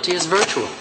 reality is virtual.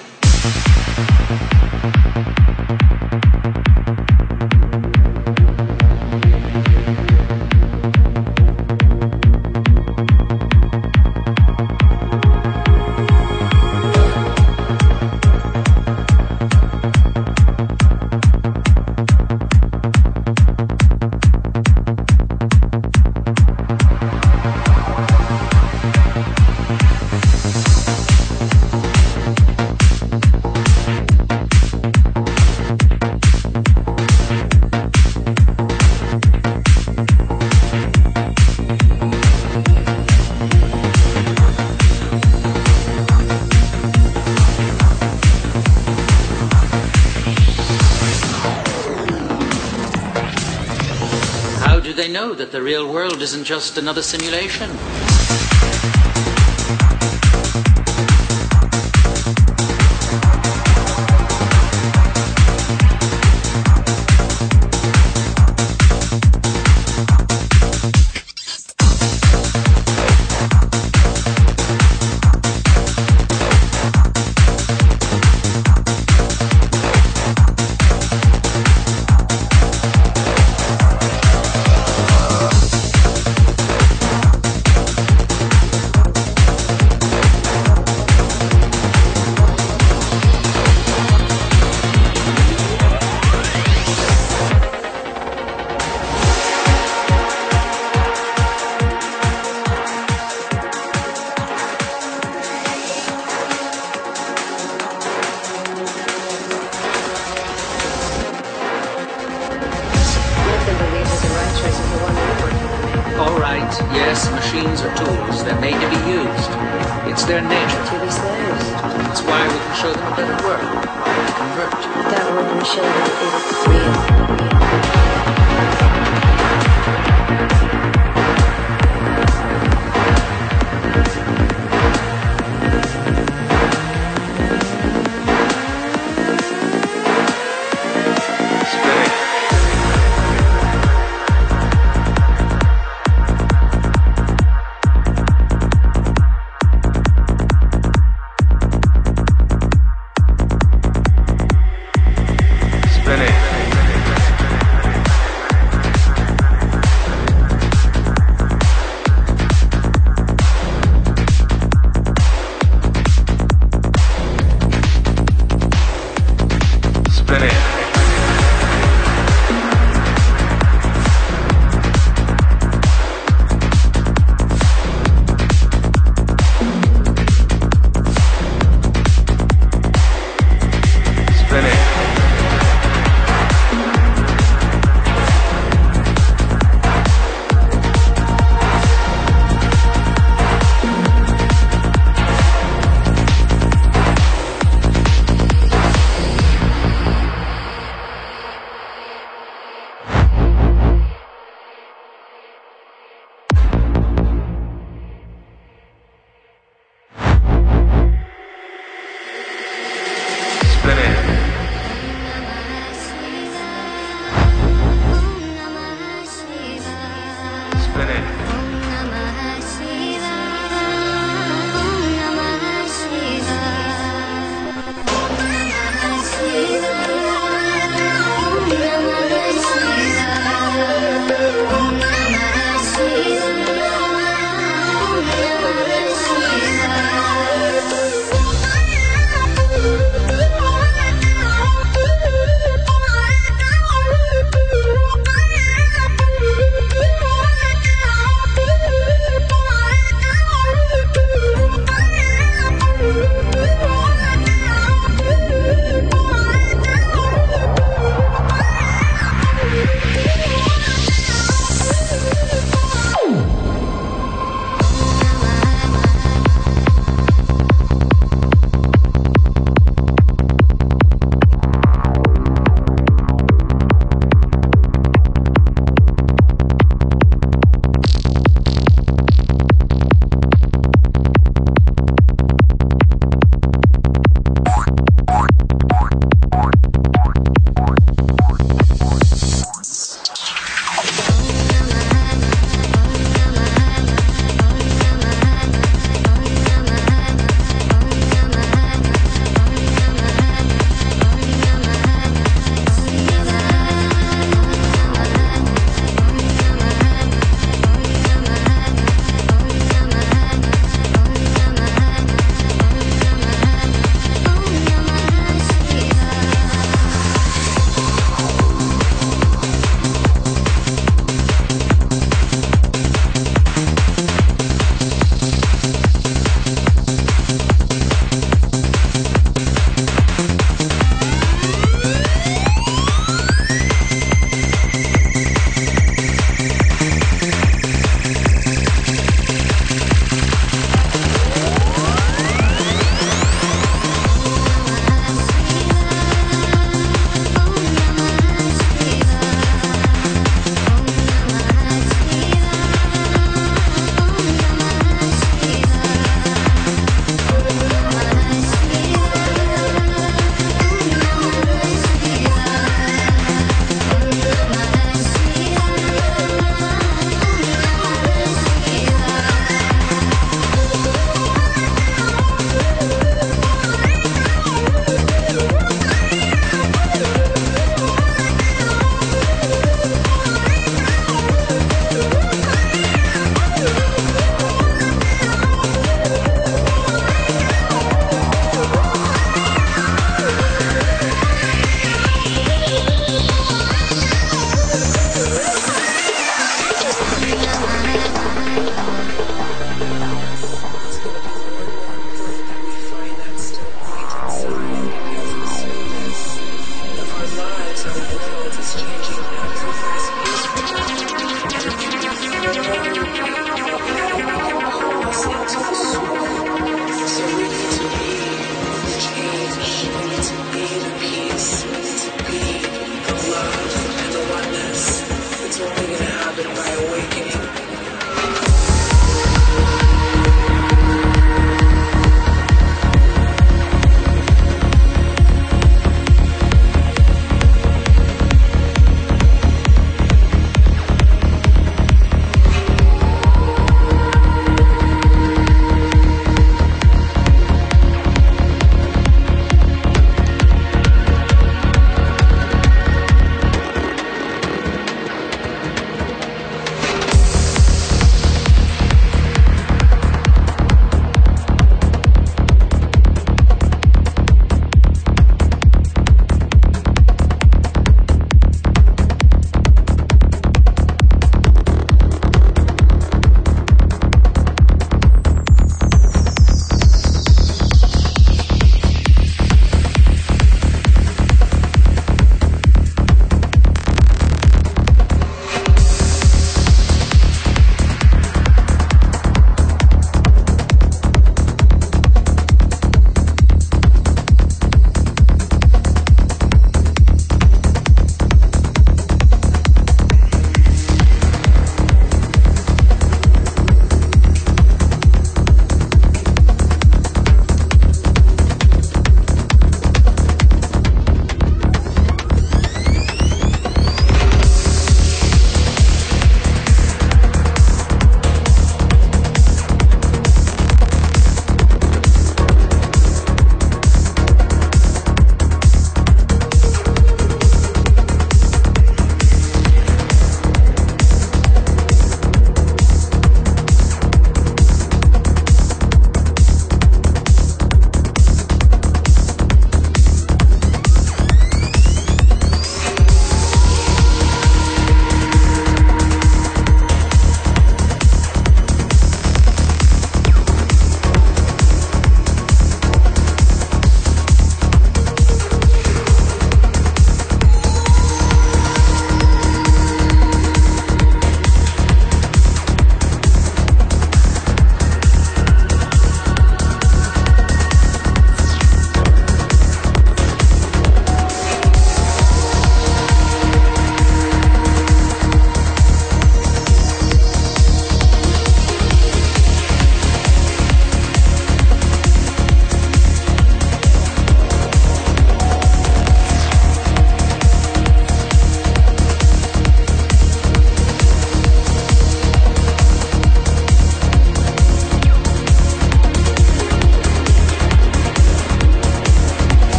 That the real world isn't just another simulation.